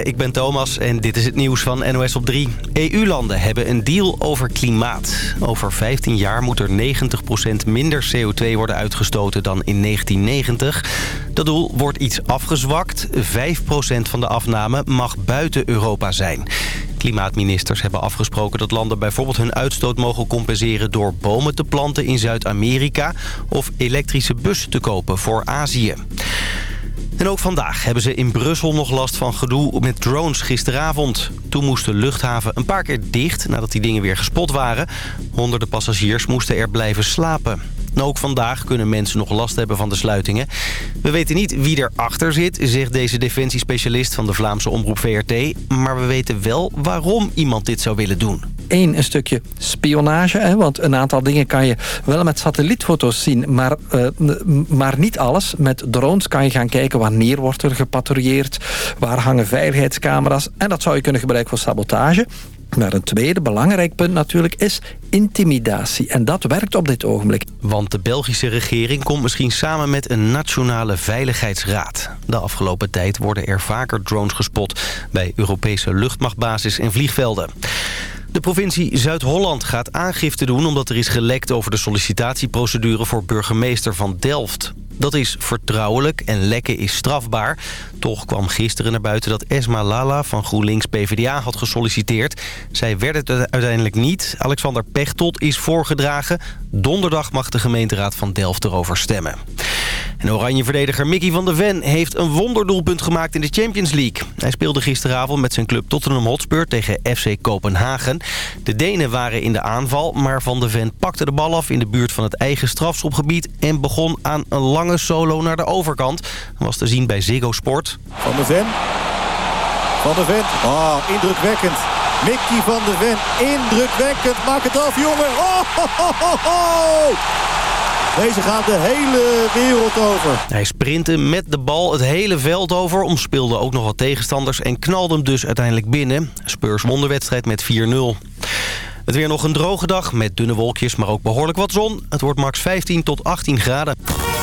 Ik ben Thomas en dit is het nieuws van NOS op 3. EU-landen hebben een deal over klimaat. Over 15 jaar moet er 90% minder CO2 worden uitgestoten dan in 1990. Dat doel wordt iets afgezwakt. 5% van de afname mag buiten Europa zijn. Klimaatministers hebben afgesproken dat landen bijvoorbeeld hun uitstoot mogen compenseren... door bomen te planten in Zuid-Amerika of elektrische bussen te kopen voor Azië. En ook vandaag hebben ze in Brussel nog last van gedoe met drones gisteravond. Toen moest de luchthaven een paar keer dicht nadat die dingen weer gespot waren. Honderden passagiers moesten er blijven slapen. ook vandaag kunnen mensen nog last hebben van de sluitingen. We weten niet wie erachter zit, zegt deze defensiespecialist van de Vlaamse omroep VRT. Maar we weten wel waarom iemand dit zou willen doen. Eén, een stukje spionage. Hè, want een aantal dingen kan je wel met satellietfoto's zien, maar, uh, maar niet alles. Met drones kan je gaan kijken wanneer wordt er gepatrouilleerd, waar hangen veiligheidscamera's. En dat zou je kunnen gebruiken voor sabotage. Maar een tweede belangrijk punt natuurlijk is intimidatie. En dat werkt op dit ogenblik. Want de Belgische regering komt misschien samen met een nationale veiligheidsraad. De afgelopen tijd worden er vaker drones gespot... bij Europese luchtmachtbasis en vliegvelden. De provincie Zuid-Holland gaat aangifte doen omdat er is gelekt over de sollicitatieprocedure voor burgemeester van Delft. Dat is vertrouwelijk en lekken is strafbaar. Toch kwam gisteren naar buiten dat Esma Lala van GroenLinks PvdA had gesolliciteerd. Zij werd het uiteindelijk niet. Alexander Pechtold is voorgedragen. Donderdag mag de gemeenteraad van Delft erover stemmen. En oranje-verdediger Mickey van der Ven heeft een wonderdoelpunt gemaakt in de Champions League. Hij speelde gisteravond met zijn club Tottenham Hotspur tegen FC Kopenhagen. De Denen waren in de aanval, maar Van der Ven pakte de bal af in de buurt van het eigen strafschopgebied... en begon aan een lange solo naar de overkant. Dat was te zien bij Ziggo Sport. Van der Ven. Van der Ven. Ah, indrukwekkend. Mickey van der Ven. Indrukwekkend. Maak het af, jongen. Oh. Deze gaat de hele wereld over. Hij sprintte met de bal het hele veld over, omspeelde ook nog wat tegenstanders... en knalde hem dus uiteindelijk binnen. Spurs won de wedstrijd met 4-0. Het weer nog een droge dag met dunne wolkjes, maar ook behoorlijk wat zon. Het wordt max 15 tot 18 graden.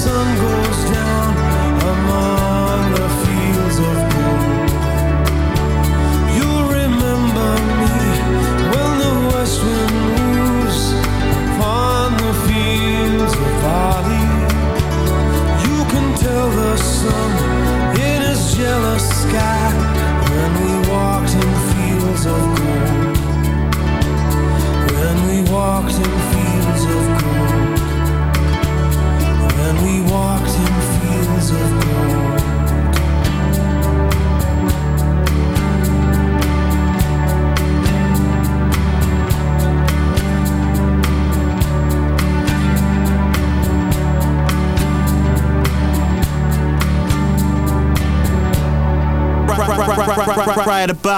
sun goes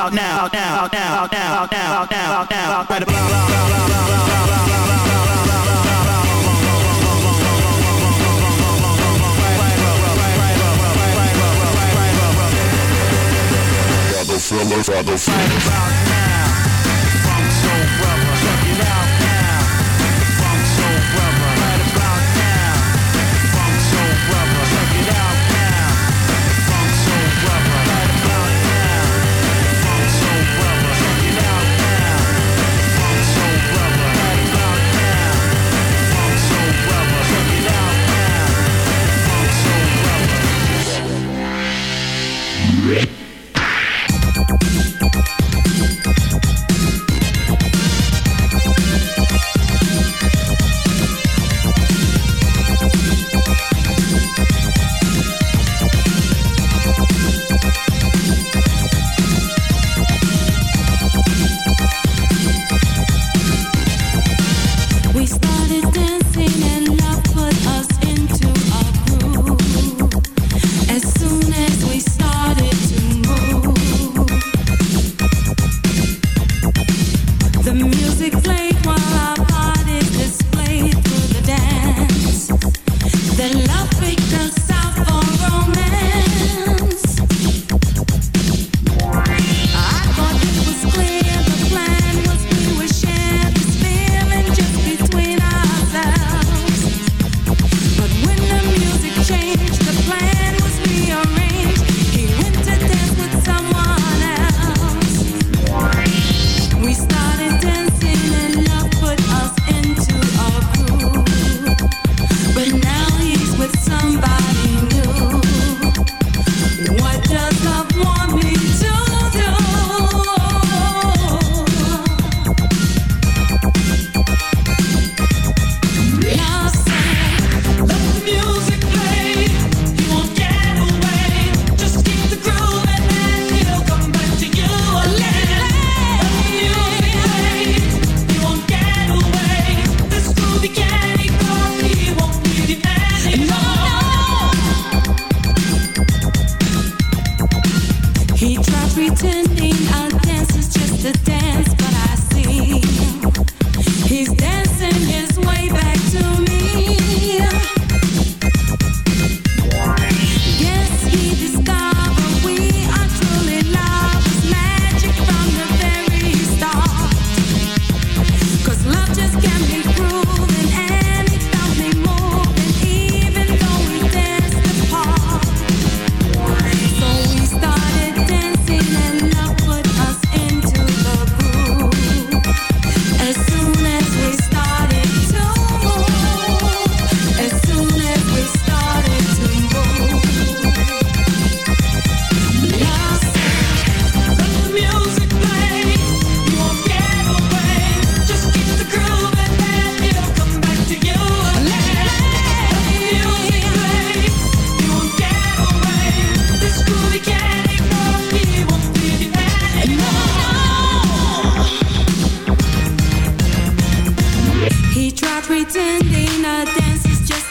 out now, out now, out now, out now, out now, out now, out now, out now, out now, Filler, now, father, now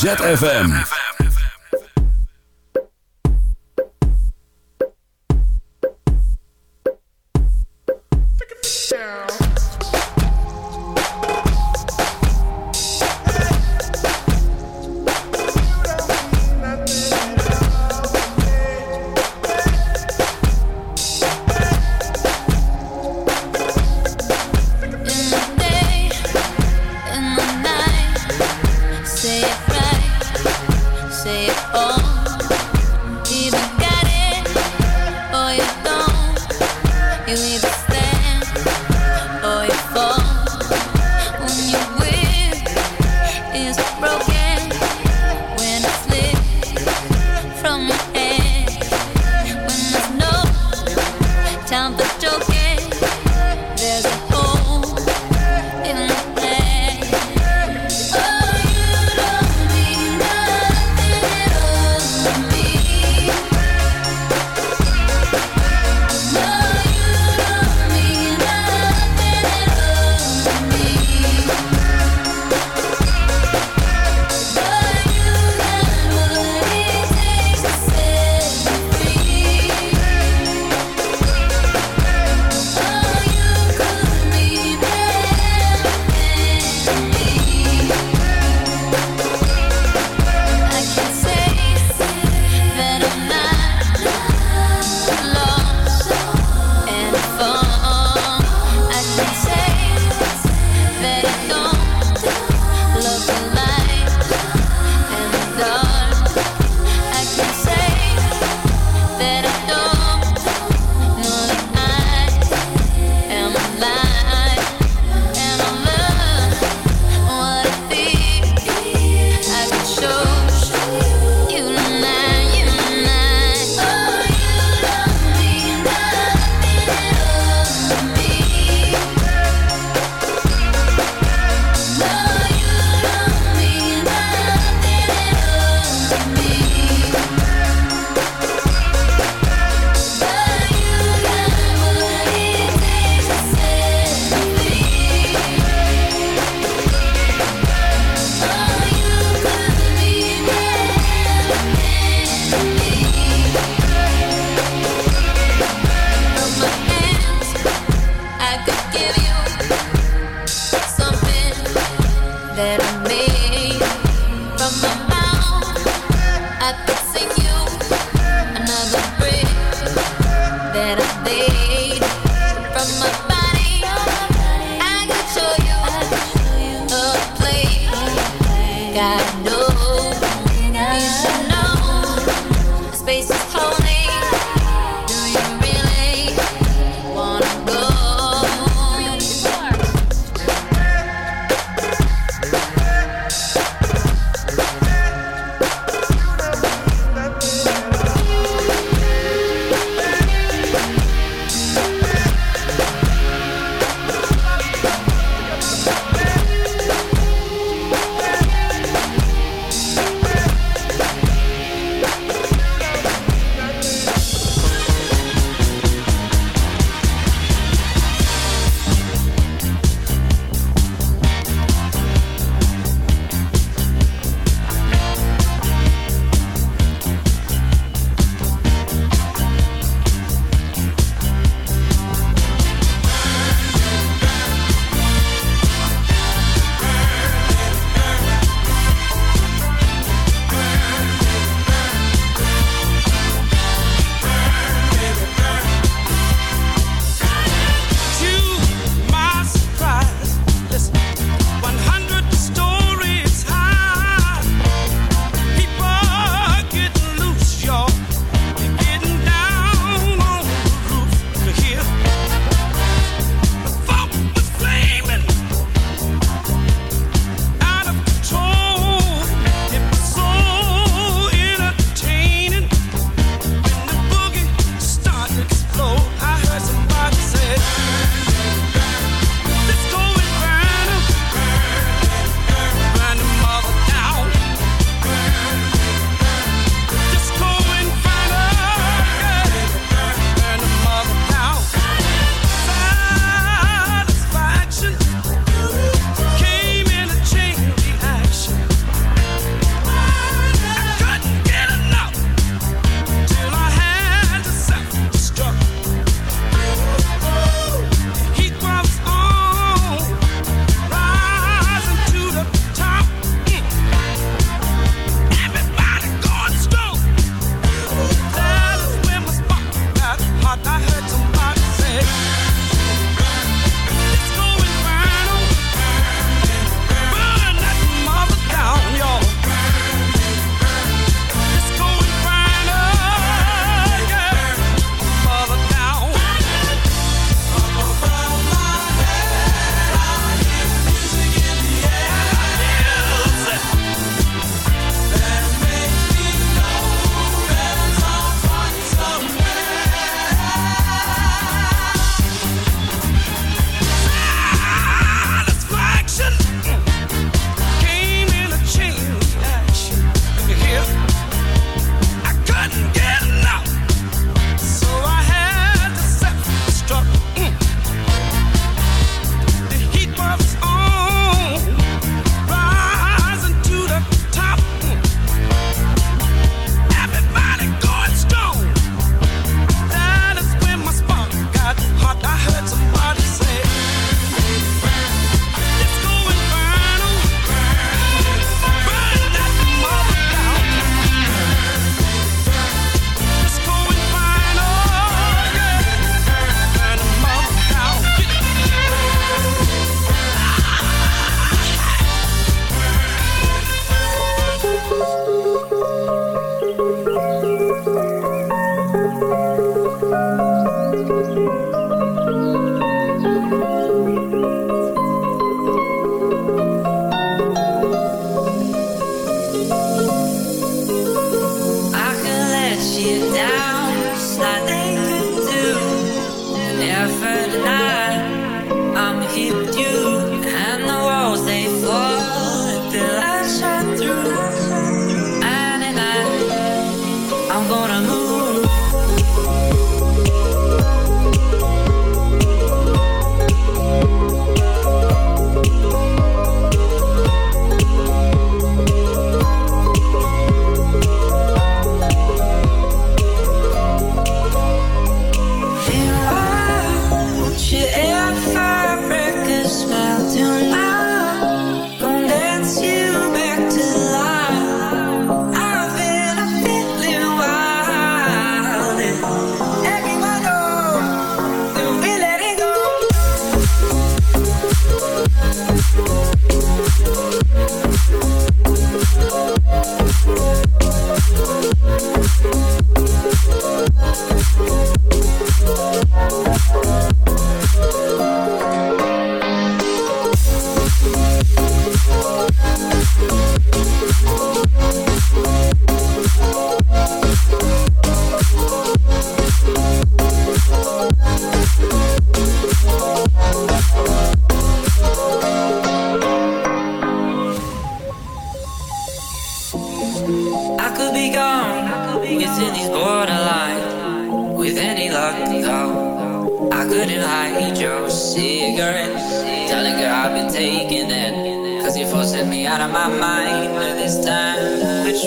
ZFM.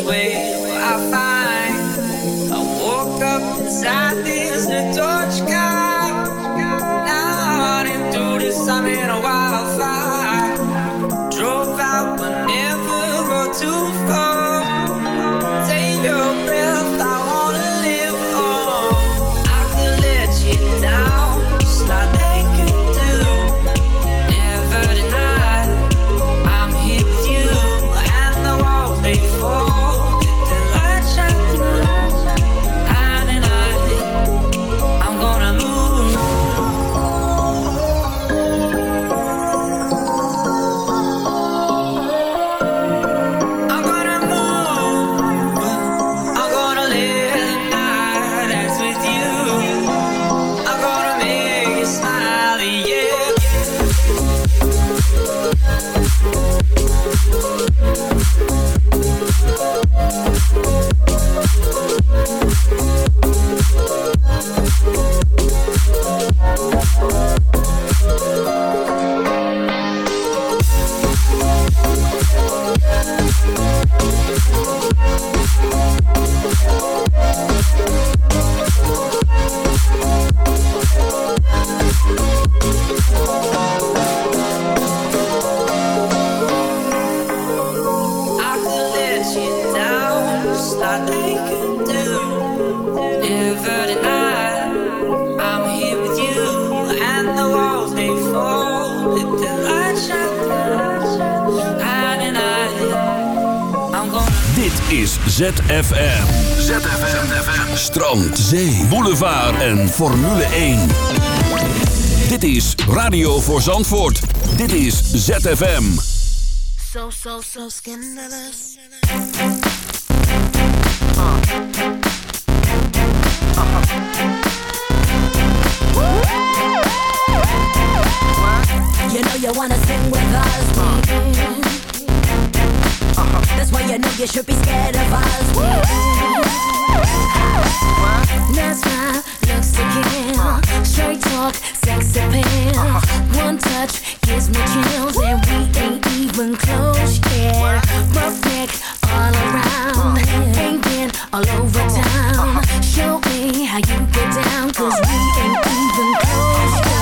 Way Is ZFM. ZFM. Strand, zee, boulevard en Formule 1. Dit is Radio voor Zandvoort. Dit is ZFM. So, so, so scandalous. You know you wanna sing with us. That's why you know you should be scared of us. That's my looks kill. Straight talk, sex appeal. One touch gives me chills, and we ain't even close yet. Rough neck all around, ain't been all over town. Show me how you get down, cause we ain't even close yet.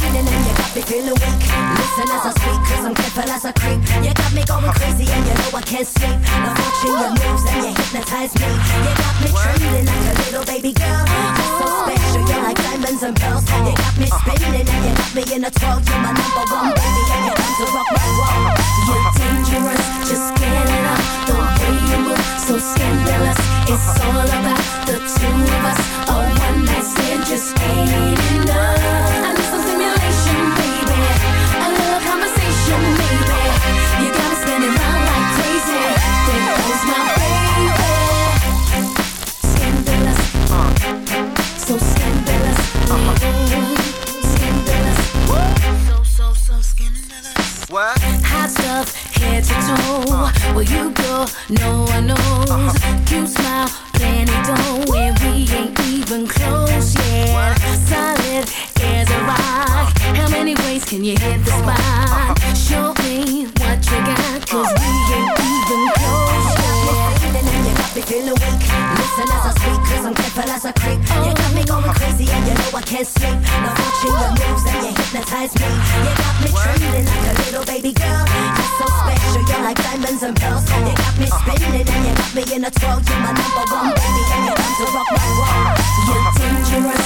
Feeling and you got me feeling weak. Listen as I speak, cause I'm careful as I creep. You got me going crazy, and you know I can't sleep. I'm watching your moves, and you hypnotize me. You got me trembling like a little baby girl. You're so special, you're like diamonds and pearls. You got me uh-huh. spinning, and you got me in a twirl. You're my number one baby, and you come to rock my world. You're uh-huh. dangerous, just get it up. The way you move, so scandalous. It's all about the two of us. A one night stand just ain't where you go, no one knows. Uh -huh. Cute smile, plenty dough, and we ain't even close yet. Solid as a rock. Uh-huh. How many ways can you hit the spot? Uh-huh. Show me what you got, cause we ain't even close yet. Be feeling weak. Listen as I speak, cause I'm careful as I creep. Oh. You got me going crazy, and you know I can't sleep. Now watching your moves, and you hypnotize me. You got me trembling like a diamonds and pearls. You got me spinning and you got me in a twirl. You're my number one baby, and you come to rock my world. You're dangerous.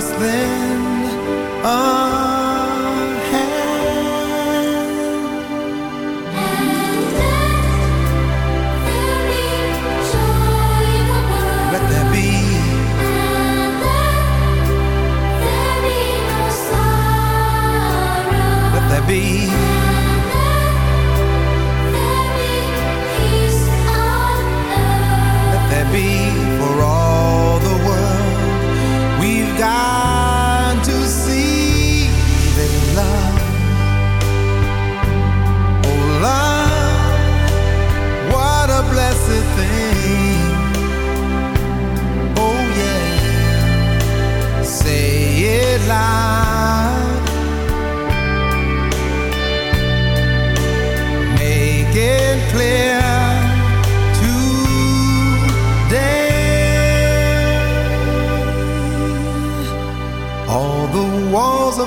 just then. Oh.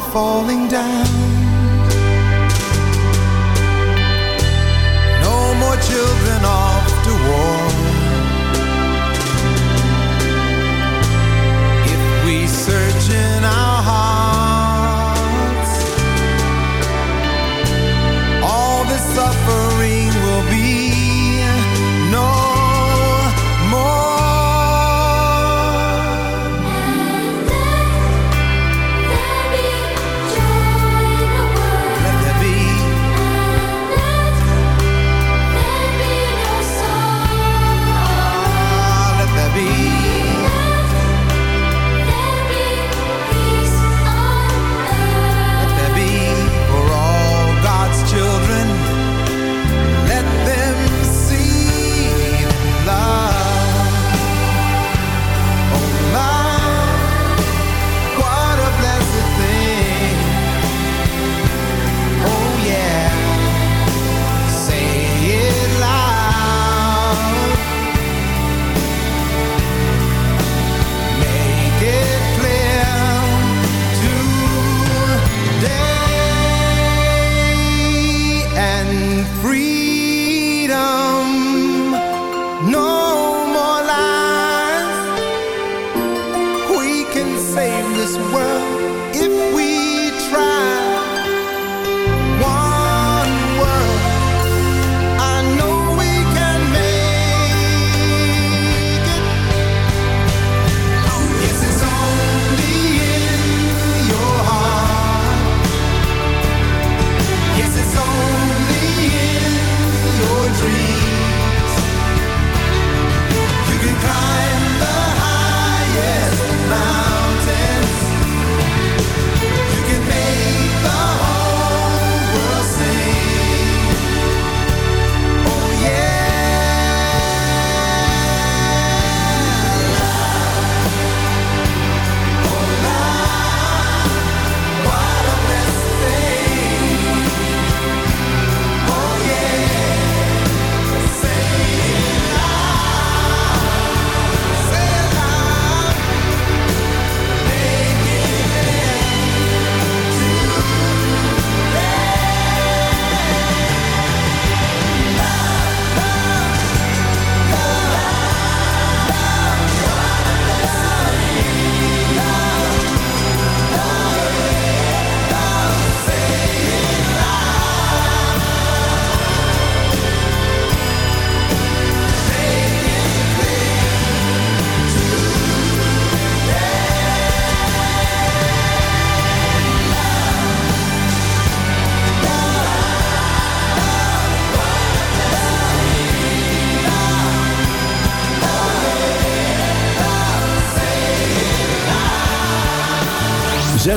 falling down.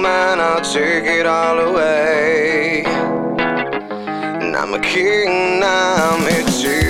man, I'll take it all away. And I'm a king, I'm here too.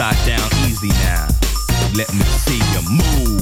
Upside down, easy now. Let me see you move.